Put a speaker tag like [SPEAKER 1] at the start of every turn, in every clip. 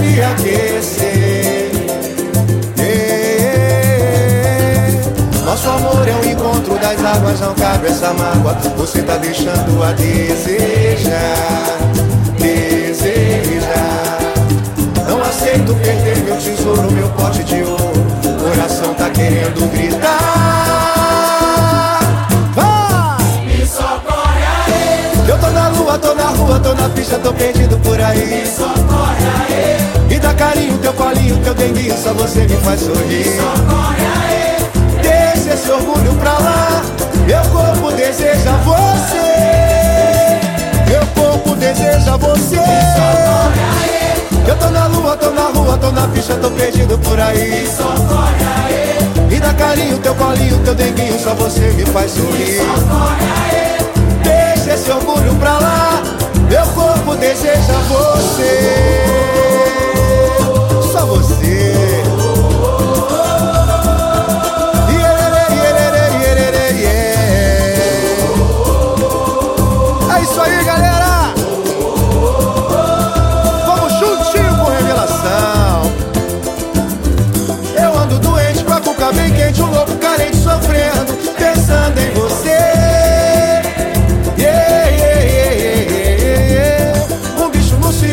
[SPEAKER 1] me aquecer. Yeah. Nosso amor é um encontro das águas, não cabe essa mágoa. Você tá deixando a desejar, desejar. Não aceito perder meu tesouro, meu pote de ouro. Coração tá querendo gritar. Lua, tô na rua, tô na pista, tô perdido por aí.
[SPEAKER 2] socorre aí,
[SPEAKER 1] Me dá carinho, teu colinho, teu denguinho, só você me faz sorrir.
[SPEAKER 2] socorre aí,
[SPEAKER 1] Deixa esse orgulho pra lá, meu corpo deseja você. Meu corpo deseja você.
[SPEAKER 2] socorre aí,
[SPEAKER 1] Eu tô na lua, tô na rua, tô na pista, tô perdido por aí.
[SPEAKER 2] socorre aí,
[SPEAKER 1] Me dá carinho, teu colinho, teu denguinho, só você me faz sorrir.
[SPEAKER 2] socorre aí,
[SPEAKER 1] deseja você.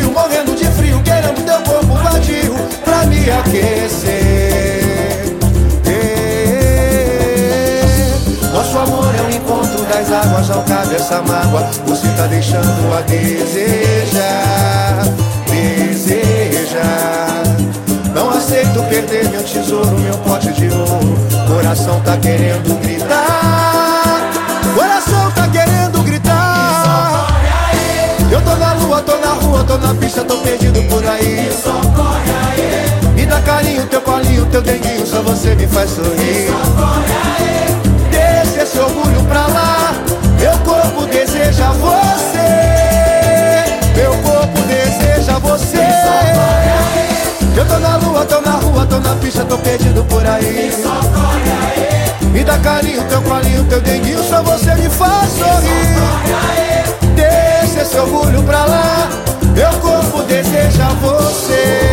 [SPEAKER 1] Morrendo de frio, querendo teu corpo vadio pra me aquecer. Nosso amor é um encontro das águas, não cabe essa mágoa. Você tá deixando a desejar, desejar. Não aceito perder meu tesouro, meu pote de tô na pista, tô perdido por aí.
[SPEAKER 2] socorre aí,
[SPEAKER 1] Me dá carinho, teu colinho, teu denguinho, só você me faz sorrir.
[SPEAKER 2] socorre aí,
[SPEAKER 1] Deixa esse orgulho pra lá, meu corpo deseja você. Meu corpo deseja você. Eu tô na lua, tô na rua, tô na pista, tô perdido por aí.
[SPEAKER 2] socorre aí,
[SPEAKER 1] Me dá carinho, teu colinho, teu denguinho, só você me faz sorrir.
[SPEAKER 2] socorre aí,
[SPEAKER 1] Deixa esse orgulho pra lá, seja você.